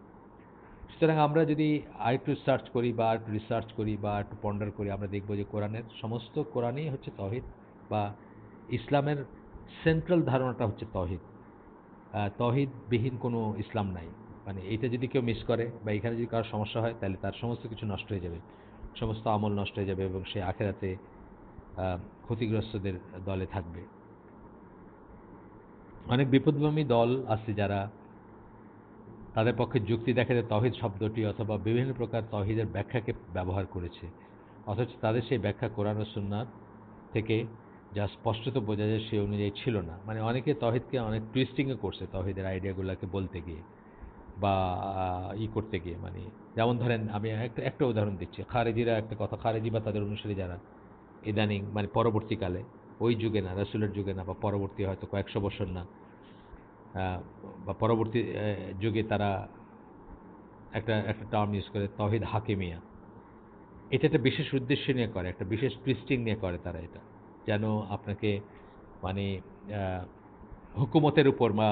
সুতরাং আমরা যদি আর একটু সার্চ করি বা আর একটু রিসার্চ করি বা একটু পন্ডার করি, আমরা দেখব যে কোরআনের সমস্ত কোরআনই হচ্ছে তহিদ বা ইসলামের সেন্ট্রাল ধারণাটা হচ্ছে তহিদ তহিদবিহীন কোনো ইসলাম নাই। মানে এইটা যদি কেউ মিস করে বা এখানে যদি কারোর সমস্যা হয়, তাহলে তার সমস্ত কিছু নষ্ট হয়ে যাবে। সমস্ত আমল নষ্ট হয়ে যাবে এবং সে আখেরাতে ক্ষতিগ্রস্তদের দলে থাকবে। অনেক বিপদগামী দল আছে যারা তাদের পক্ষে যুক্তি দেখা যায় তহিদ শব্দটি অথবা বিভিন্ন প্রকার তহিদের ব্যাখ্যাকে ব্যবহার করেছে। অথচ তাদের সেই ব্যাখ্যা কোরআন ও সুন্নাত থেকে যা স্পষ্টত বোঝা যায় সেই অনুযায়ী ছিল না। মানে অনেকে তহিদকে অনেক টুইস্টিংও করছে তহিদের আইডিয়াগুলোকে বলতে গিয়ে। বা ই করতে গিয়ে মানে যেমন ধরেন আমি একটা একটা উদাহরণ দিচ্ছি। খারেজিরা একটা কথা, খারেজি বা তাদের অনুসারী যারা, ইদানিং মানে পরবর্তীকালে, ওই যুগে না, রাসুলের যুগে না, বা পরবর্তী হয়তো কয়েকশো বছর না বা পরবর্তী যুগে তারা একটা একটা টার্ম ইউজ করে, তহিদ হাকিমিয়া। এটা একটা বিশেষ উদ্দেশ্য নিয়ে করে, একটা বিশেষ টুইস্টিং নিয়ে করে তারা এটা। যেন আপনাকে মানে হুকুমতের উপর বা,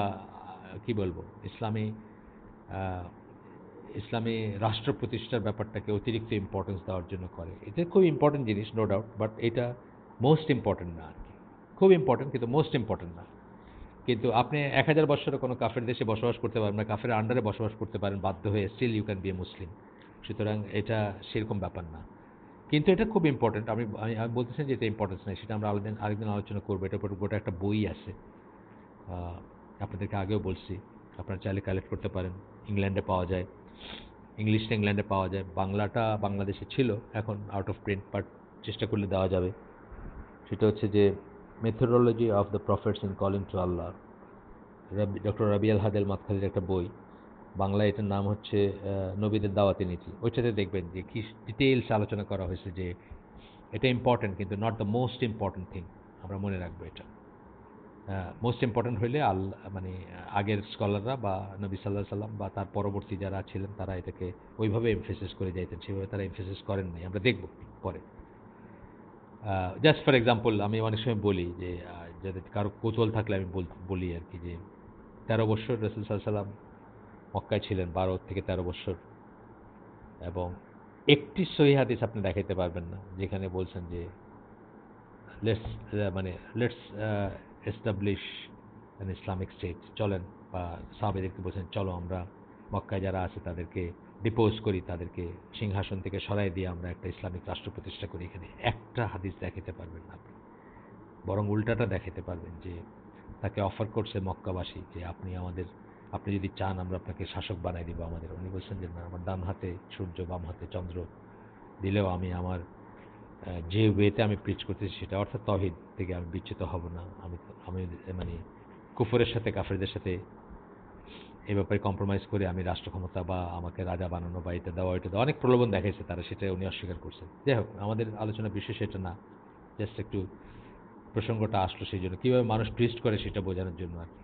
কি বলব, ইসলামী ইসলামী রাষ্ট্র প্রতিষ্ঠার ব্যাপারটাকে অতিরিক্ত ইম্পর্টেন্স দেওয়ার জন্য করে। এটা খুব ইম্পর্টেন্ট জিনিস নো ডাউট বাট এটা মোস্ট ইম্পর্টেন্ট না আর কি। খুব ইম্পর্টেন্ট কিন্তু মোস্ট ইম্পর্টেন্ট না। কিন্তু আপনি এক হাজার বছরে কোনো কাফের দেশে বসবাস করতে পারেন না কাফের আন্ডারে বসবাস করতে পারেন, বাধ্য হয়ে still you can be a Muslim সুতরাং এটা সেরকম ব্যাপার না। কিন্তু এটা খুব ইম্পর্টেন্ট আমি আমি বলতেছেন যে এটা ইম্পর্টেন্স নেই, সেটা আমরা আরেকদিন আরেকদিন আলোচনা করব। এটার উপর গোটা একটা বই আছে। আপনাদেরকে আগেও বলছি, আপনারা চাইলে কালেক্ট করতে পারেন। ইংল্যান্ডে পাওয়া যায় ইংলিশটা ইংল্যান্ডে পাওয়া যায়। বাংলাটা বাংলাদেশে ছিল, এখন আউট অফ প্রিন্ট বাট চেষ্টা করলে দেওয়া যাবে। সেটা হচ্ছে যে methodology of the prophets in calling to Allah doctor রাবিয়াল হাদেল মাতখালির একটা বই। বাংলায় এটার নাম হচ্ছে নবীদের দাওয়াতি নীতি। ওইটাতে দেখবেন যে, কি ডিটেলস আলোচনা করা হয়েছে যে, এটা ইম্পর্টেন্ট কিন্তু not the most important thing আমরা মনে রাখব এটা। মোস্ট ইম্পর্ট্যান্ট হইলে আল মানে আগের স্কলাররা বা নবী সাল্লাহ সাল্লাম বা তার পরবর্তী যারা ছিলেন তারা এটাকে ওইভাবে এমফেসিস করে যাইতেন। সেভাবে তারা এমফেসিস করেন নাই। আমরা দেখব পরে। জাস্ট ফর এক্সাম্পল আমি অনেক সময় বলি যে যাদের কারও কৌতূহল থাকলে আমি বল- বলি আর কি যে, তেরো বছর রসুল সাল্লাম মক্কায় ছিলেন, বারো থেকে তেরো বছর। এবং একটি সহি হাদিস আপনি দেখাইতে পারবেন না, যেখানে বলছেন যে লেটস মানে লেটস এস্টাবলিশ ইসলামিক স্টেট চলেন, বা সাহাবেদেরকে বলছেন, চলো আমরা মক্কায় যারা আছে তাদেরকে ডিপোজ করি, তাদেরকে সিংহাসন থেকে সরাই দিয়ে আমরা একটা ইসলামিক রাষ্ট্র প্রতিষ্ঠা করি। এখানে একটা হাদিস দেখাতে পারবেন না আপনি। বরং উল্টাটা দেখাতে পারবেন যে তাকে অফার করছে মক্কাবাসী যে আপনি আমাদের, আপনি যদি চান আমরা আপনাকে শাসক বানাই দিব আমাদের। উনি বলছেন যে, না, আমার ডান হাতে সূর্য, বাম হাতে চন্দ্র, দিলেও আমি আমার যে ওয়েতে আমি প্রিচ করতেছি সেটা অর্থাৎ তহিদ থেকে আমি বিচ্যুত হব না। আমি আমি মানে কুফরের সাথে, কাফেরদের সাথে এ ব্যাপারে কম্প্রোমাইজ করে আমি রাষ্ট্র ক্ষমতা বা আমাকে রাজা বানানো বা এটা দেওয়া এটা দেওয়া অনেক প্রলোভন দেখাইছে তারা, সেটা উনি অস্বীকার করছেন। যাই হোক, আমাদের আলোচনা বিশেষ এটা না। জাস্ট একটু প্রসঙ্গটা আসলো সেই জন্য। কীভাবে মানুষ টুইস্ট করে সেটা বোঝানোর জন্য আর কি।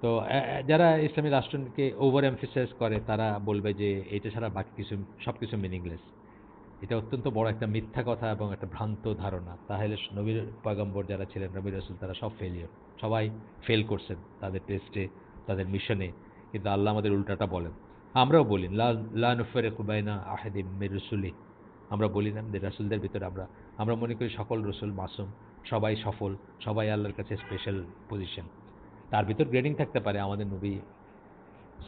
তো যারা ইসলামী রাষ্ট্রকে ওভার এমফিসাইজ করে, তারা বলবে যে এটা ছাড়া বাকি কিছু সব কিছু মিনিংলেস এটা অত্যন্ত বড় একটা মিথ্যা কথা এবং একটা ভ্রান্ত ধারণা। তাহলে নবীর পয়গম্বর যারা ছিলেন নবী রসুল, তারা সব ফেলিয়র সবাই ফেল করছেন তাদের টেস্টে তাদের মিশনে কিন্তু আল্লাহ আমাদের উল্টাটা বলেন। আমরাও বলি, লা নুফের কুবাইনা আহেদিম মির রসুলি আমরা বলি না রাসুলদের ভিতরে আমরা আমরা মনে করি সকল রসুল মাসুম, সবাই সফল, সবাই আল্লাহর কাছে স্পেশাল পজিশন তার ভিতর গ্রেডিং থাকতে পারে আমাদের নবী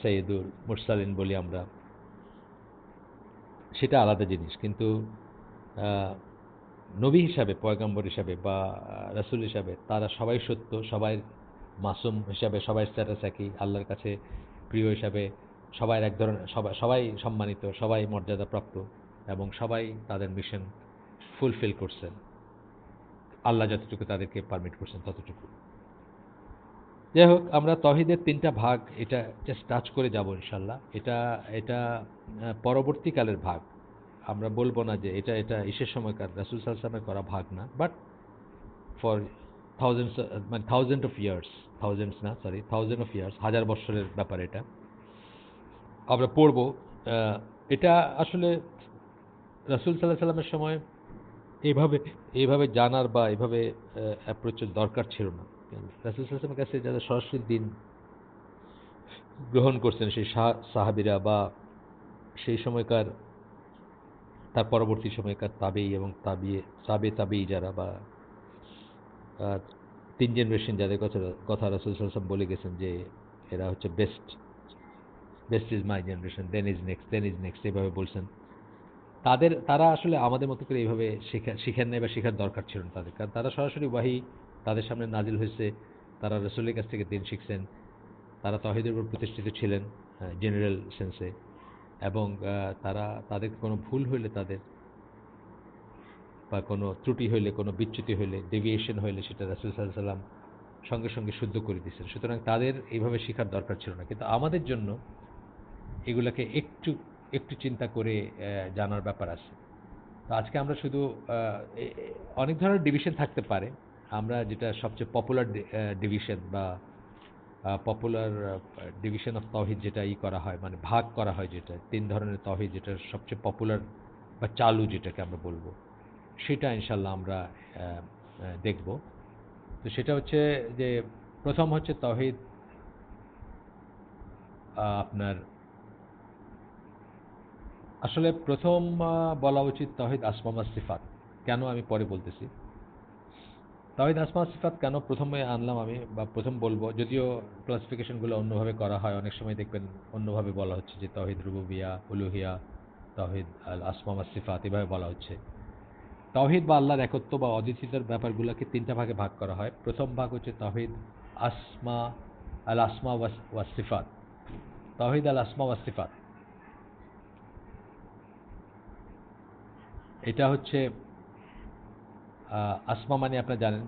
সৈয়দুল মুরসালিন বলি আমরা। সেটা আলাদা জিনিস। কিন্তু নবী হিসাবে, পয়গম্বর হিসাবে বা রাসুল হিসাবে তারা সবাই সত্য, সবাই মাসুম হিসাবে, সবাই স্ট্যাটাস একই, আল্লাহর কাছে প্রিয় হিসাবে সবাই এক ধরনের সবাই সবাই সম্মানিত, সবাই মর্যাদাপ্রাপ্ত এবং সবাই তাদের মিশন ফুলফিল করছেন। আল্লাহ যতটুকু তাদেরকে পারমিট করছেন ততটুকু। যাই হোক আমরা তহিদের তিনটা ভাগ এটা জাস্ট টাচ করে যাব ইনশাল্লাহ এটা এটা পরবর্তীকালের ভাগ। আমরা বলব না যে এটা এটা ইসের সময়কার, রাসুল সাল্লামের করা ভাগ না বাট ফর থাউজেন্ডস মানে থাউজেন্ড অফ ইয়ার্স থাউজেন্ডস না সরি থাউজেন্ড অফ ইয়ার্স হাজার বছরের ব্যাপার এটা। আমরা পড়ব এটা আসলে রাসুল সাল্লাহ সাল্লামের সময় এভাবে এইভাবে জানার বা এইভাবে অ্যাপ্রোচের দরকার ছিল না। রাসুল সাল্লামের কাছে যারা সরাসরি দিন গ্রহণ করছেন, সেই সাহাবিরা বা সেই সময়কার, তার পরবর্তী সময়কার তাবেই এবং তাবিয়ে, তাবে তাবেই যারা বা তিন জেনারেশন যাদের কথা কথা রাসুল সাল্লাম বলে গেছেন যে এরা হচ্ছে best best is my generation then is next then is next এইভাবে বলছেন। তাদের, তারা আসলে আমাদের মতো করে এইভাবে শেখা, শিখেন নাই বা শেখার দরকার ছিল না তাদের। কারণ তারা সরাসরি ওয়াহি তাদের সামনে নাজিল হয়েছে। তারা রসুলের কাছ থেকে দিন শিখছেন। তারা তহিদের উপর প্রতিষ্ঠিত ছিলেন জেনারেল সেন্সে এবং তারা তাদের কোনো ভুল হইলে তাদের বা কোনো ত্রুটি হইলে, কোনো বিচ্যুতি হইলে ডেভিয়েশন হইলে সেটা রাসুল সাল্লাম সঙ্গে সঙ্গে শুদ্ধ করে দিচ্ছেন সুতরাং তাদের এইভাবে শেখার দরকার ছিল না। কিন্তু আমাদের জন্য এগুলাকে একটু একটু চিন্তা করে জানার ব্যাপার আছে। তো আজকে আমরা শুধু অনেক ধরনের ডিভিশন থাকতে পারে। আমরা যেটা সবচেয়ে পপুলার ডিভিশন বা পপুলার ডিভিশন অফ তহিদ যেটা ই করা হয় মানে ভাগ করা হয় যেটা, তিন ধরনের তহিদ যেটা সবচেয়ে পপুলার বা চালু যেটাকে আমরা বলব, সেটা ইনশাল্লাহ আমরা দেখব। তো সেটা হচ্ছে যে প্রথম হচ্ছে তহিদ আপনার আসলে প্রথম বলা উচিত তহিদ আসমামা সিফাত কেন আমি পরে বলতেছি? তহিদ আসমা সিফাত কেন প্রথমে আনলাম আমি বা প্রথম বলব? যদিও ক্লাসিফিকেশনগুলো অন্যভাবে করা হয়, অনেক সময় দেখবেন অন্যভাবে বলা হচ্ছে যে তহিদ রুবুবিয়া, উলুহিয়া তহিদ আল আসমামা সিফাত, এভাবে বলা হচ্ছে। তহিদ বা আল্লাহর একত্ব বা অদ্বিতীয়তার ব্যাপারগুলোকে তিনটা ভাগে ভাগ করা হয়। প্রথম ভাগ হচ্ছে তহিদ আসমা আল আসমা ওয়াস- ওয়াসিফাত তহিদ আল আসমা ওয়াসিফাত এটা হচ্ছে আসমা মানে আপনারা জানেন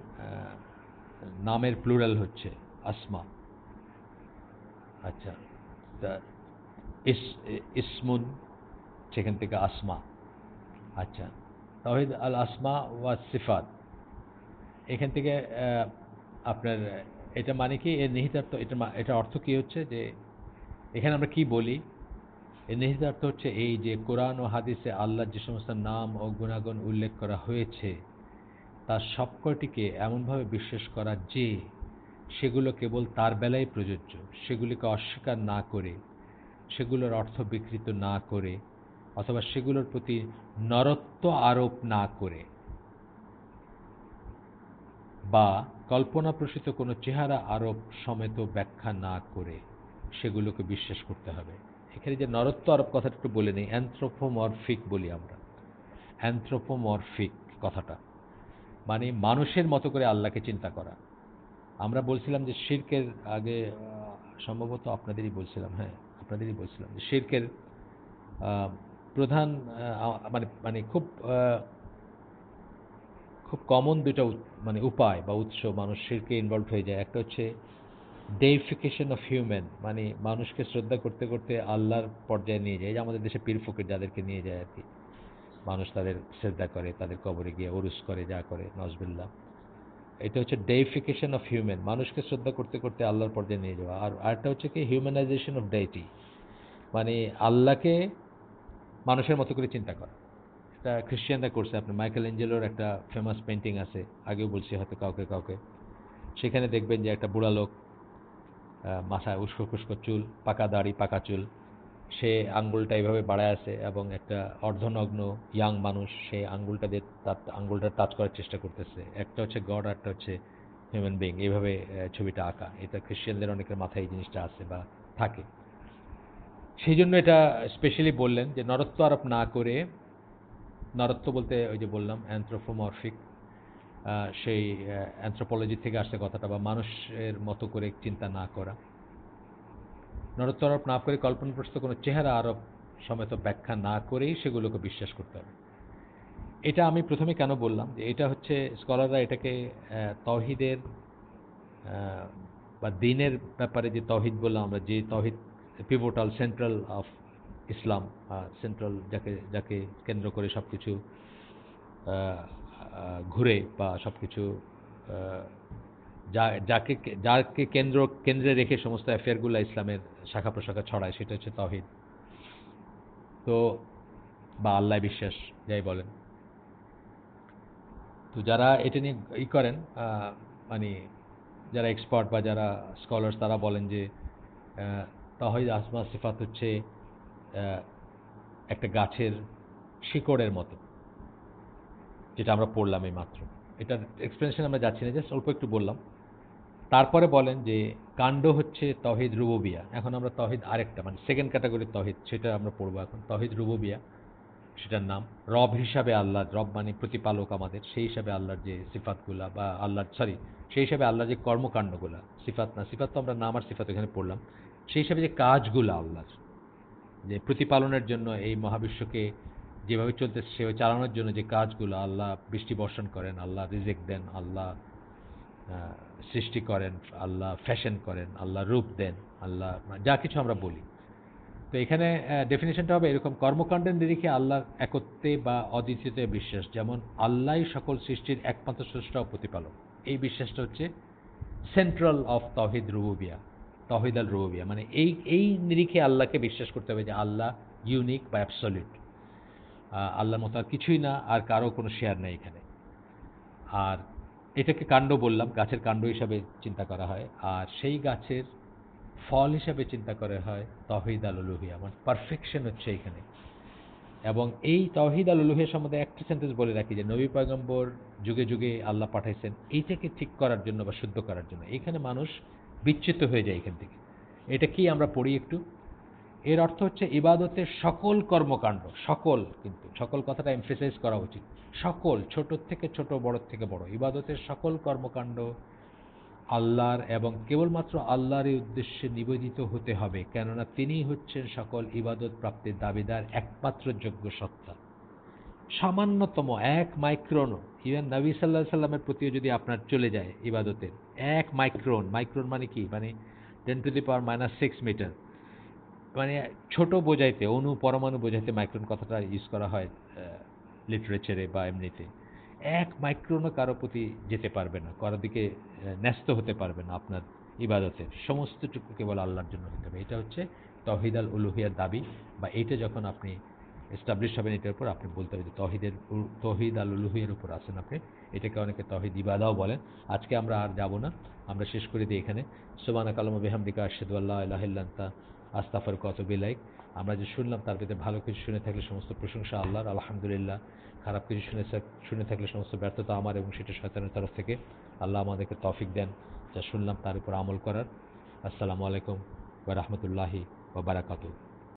নামের প্লুরাল হচ্ছে আসমা। আচ্ছা ইস, ইসমুন, সেখান থেকে আসমা। আচ্ছা তাহিদ আল আসমা ওয়া সিফাত। এখান থেকে আপনার, এটা মানে কি? এর নিহিতার্থ, এটা এটা অর্থ কি হচ্ছে? যে এখানে আমরা কি বলি? এর নিহিতার্থ হচ্ছে এই যে কোরআন ও হাদিসে আল্লাহর যে সমস্ত নাম ও গুণাগুণ উল্লেখ করা হয়েছে তার সবকটিকে এমনভাবে বিশ্বাস করা যে সেগুলো কেবল তার বেলায় প্রযোজ্য, সেগুলিকে অস্বীকার না করে, সেগুলোর অর্থ বিকৃত না করে, অথবা সেগুলোর প্রতি নরত্ব আরোপ না করে বা কল্পনাপ্রসূত কোনো চেহারা আরোপ সমেত ব্যাখ্যা না করে সেগুলোকে বিশ্বাস করতে হবে। এখানে যে নরত্ব আরোপ কথাটা একটু বলে নেই অ্যান্থ্রোপোমরফিক বলি আমরা। অ্যান্থ্রোপোমরফিক কথাটা। মানে মানুষের মতো করে আল্লাহকে চিন্তা করা। আমরা বলছিলাম যে শির্কের আগে সম্ভবত আপনাদেরই বলছিলাম হ্যাঁ আপনাদেরই বলছিলাম যে শির্কের প্রধান মানে মানে খুব খুব কমন দুটো মানে উপায় বা উৎস মানুষ শিরকে ইনভলভ হয়ে যায়। একটা হচ্ছে ডেইফিকেশন অফ হিউম্যান মানে মানুষকে শ্রদ্ধা করতে করতে আল্লাহর পর্যায়ে নিয়ে যায়। যে আমাদের দেশে পীর ফকির যাদেরকে নিয়ে যায় আর কি। মানুষ তাদের শ্রদ্ধা করে, তাদের কবরে গিয়ে ওরুস করে, যা করে নজবিল্লা এটা হচ্ছে ডেইফিকেশন অফ হিউম্যান মানুষকে শ্রদ্ধা করতে করতে আল্লাহর পর্যায়ে নিয়ে যাওয়া। আর আরেকটা হচ্ছে কি হিউম্যানাইজেশন অফ ডাইটি মানে আল্লাহকে মানুষের মতো করে চিন্তা করা। এটা খ্রিশ্চানরা করছে, আপনার মাইকেল এঞ্জেলোর একটা ফেমাস পেন্টিং আছে, আগেও বলছি হয়তো কাউকে কাউকে। সেখানে দেখবেন যে একটা বুড়া লোক মাথায় উস্কো খুস্কো চুল, পাকা দাড়ি, পাকা চুল। সে আঙ্গুলটা এইভাবে বাড়ায় আছে এবং একটা অর্ধনগ্ন ইয়াং মানুষ সে আঙ্গুলটা দিয়ে তার আঙ্গুলটা টাচ করার চেষ্টা করতেছে। একটা হচ্ছে গড একটা হচ্ছে হিউম্যান বিং এইভাবে ছবিটা আঁকা। এটা খ্রিশ্চানদের অনেকের মাথায় এই জিনিসটা আছে বা থাকে। সেই জন্য এটা স্পেশালি বললেন যে নরত্ব আরোপ না করে, নরত্ব বলতে ওই যে বললাম অ্যান্থ্রোপোমরফিক সেই অ্যান্থ্রোপোলজি থেকে আসছে কথাটা বা মানুষের মতো করে চিন্তা না করা। নরত্ব আরোপ না করে কল্পনাপ্রস্ত কোনো চেহারা আরোপ সমেত ব্যাখ্যা না করেই সেগুলোকে বিশ্বাস করতে হবে। এটা আমি প্রথমে কেন বললাম? যে এটা হচ্ছে স্কলাররা এটাকে তহিদের বা দিনের ব্যাপারে যে তহিদ বললাম আমরা, যে তহিদ pivotal central of Islam central যাকে যাকে কেন্দ্র করে সব কিছু ঘুরে বা সব কিছু যা, যাকে যাকে কেন্দ্র, কেন্দ্রে রেখে সমস্ত অ্যাফেয়ারগুলো ইসলামের শাখা প্রশাখা ছড়ায়, সেটা হচ্ছে তহিদ তো, বা আল্লাহ বিশ্বাস, যাই বলেন। তো যারা এটা নিয়ে ই করেন মানে যারা এক্সপার্ট বা যারা স্কলার্স তারা বলেন যে তাহিদ আসমা সিফাত হচ্ছে একটা গাছের শিকড়ের মতো, যেটা আমরা পড়লাম এই মাত্র। এটার এক্সপ্লেনেশন আমরা যাচ্ছি না জাস্ট অল্প একটু বললাম। তারপরে বলেন যে কাণ্ড হচ্ছে তহিদ রুববিয়া। এখন আমরা তহিদ আরেকটা মানে সেকেন্ড ক্যাটাগরির তহিদ, সেটা আমরা পড়ব এখন। তহিদ রুববিয়া, সেটার নাম, রব হিসাবে আল্লাহ রব মানে প্রতিপালক আমাদের, সেই হিসাবে আল্লাহর যে সিফাতগুলা বা আল্লাহর সরি সেই হিসাবে আল্লাহর যে কর্মকাণ্ডগুলা, সিফাত না, সিফাত তো আমরা নাম আর সিফাত এখানে পড়লাম, সেই হিসাবে যে কাজগুলো আল্লাহর, যে প্রতিপালনের জন্য এই মহাবিশ্বকে যেভাবে চলতেছে, সেভাবে চালানোর জন্য যে কাজগুলো আল্লাহ বৃষ্টি বর্ষণ করেন, আল্লাহ রিজেক দেন, আল্লাহ সৃষ্টি করেন, আল্লাহ ফ্যাশন করেন, আল্লাহ রূপ দেন, আল্লাহ যা কিছু আমরা বলি। তো এখানে ডেফিনেশনটা হবে এরকম কর্মকাণ্ডের নিরিখে আল্লাহ একত্বে বা অদ্বিতীয়তে বিশ্বাস। যেমন আল্লাহ সকল সৃষ্টির একমাত্র স্রষ্টা ও প্রতিপালক। এই বিশ্বাসটা হচ্ছে সেন্ট্রাল অফ তহিদ রুবিয়া তহিদ আল রুবিয়া মানে এই এই নিরিখে আল্লাহকে বিশ্বাস করতে হবে যে আল্লাহ ইউনিক বা অ্যাবসলিউট আল্লাহর মতো আর কিছুই না, আর কারও কোনো শেয়ার নেই এখানে। আর এটাকে কাণ্ড বললাম, গাছের কাণ্ড হিসাবে চিন্তা করা হয়। আর সেই গাছের ফল হিসাবে চিন্তা করা হয় তহিদ আল উলুহিয়া মানে পারফেকশন হচ্ছে এখানে। এবং এই তহিদ আল সম্বন্ধে একটা সেন্টেন্স বলে রাখি যে, নবী পয়গম্বর যুগে যুগে আল্লাহ পাঠাইছেন, এইটাকে ঠিক করার জন্য বা শুদ্ধ করার জন্য। এখানে মানুষ বিচ্যুত হয়ে যায় এখান থেকে। এটা কি আমরা পড়ি একটু? এর অর্থ হচ্ছে ইবাদতের সকল কর্মকাণ্ড, সকল কিন্তু, সকল কথাটা এমফেসাইজ করা উচিত। সকল, ছোট থেকে ছোট, বড় থেকে বড়। ইবাদতের সকল কর্মকাণ্ড আল্লাহর এবং কেবলমাত্র আল্লাহরই উদ্দেশ্যে নিবেদিত হতে হবে, কেননা তিনিই হচ্ছেন সকল ইবাদত প্রাপ্তির দাবিদার, একমাত্র যোগ্য সত্তা। সামান্যতম এক মাইক্রোন ইভেন নবী সাল্লাহ সাল্লামের প্রতিও যদি আপনার চলে যায় ইবাদতের, এক মাইক্রোন মাইক্রোন মানে কি? মানে ten to the power minus six metre মানে ছোট বোঝাইতে, অনু পরমাণু বোঝাইতে মাইক্রোন কথাটা ইউজ করা হয় লিটারেচারে বা এমনিতে। এক মাইক্রোনও কারও প্রতি যেতে পারবে না কারোর দিকে ন্যস্ত হতে পারবে না আপনার ইবাদতের। সমস্তটুকু কেবল আল্লাহর জন্য হতে হবে। এটা হচ্ছে তহিদ আল উলুহিয়ার দাবি বা এইটা যখন আপনি এস্টাবলিশ হবেন, এটার উপর আপনি বলতে হবে যে তহিদের তহিদ আল উলুহিয়ার উপর আছেন আপনি। এটাকে অনেকে তহিদ ইবাদাও বলেন। আজকে আমরা আর যাব না। আমরা শেষ করে দিই এখানে। সোমানা কালাম বেহামদিকা আর্শেদ আল্লাহ আস্তাফার কত বিলাইক আমরা যে শুনলাম তার ভিতরে ভালো কিছু শুনে থাকলে সমস্ত প্রশংসা আল্লাহর, আলহামদুলিল্লাহ। খারাপ কিছু শুনে শুনে থাকলে সমস্ত ব্যর্থতা আমার এবং সেটা শয়তানের তরফ থেকে আল্লাহ আমাদেরকে তফিক দেন, যা শুনলাম তার উপর আমল করার। আসসালামু আলাইকুম ওয়া রহমতুল্লাহি ও বারাকাতুহু।